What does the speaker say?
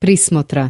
Prismotra.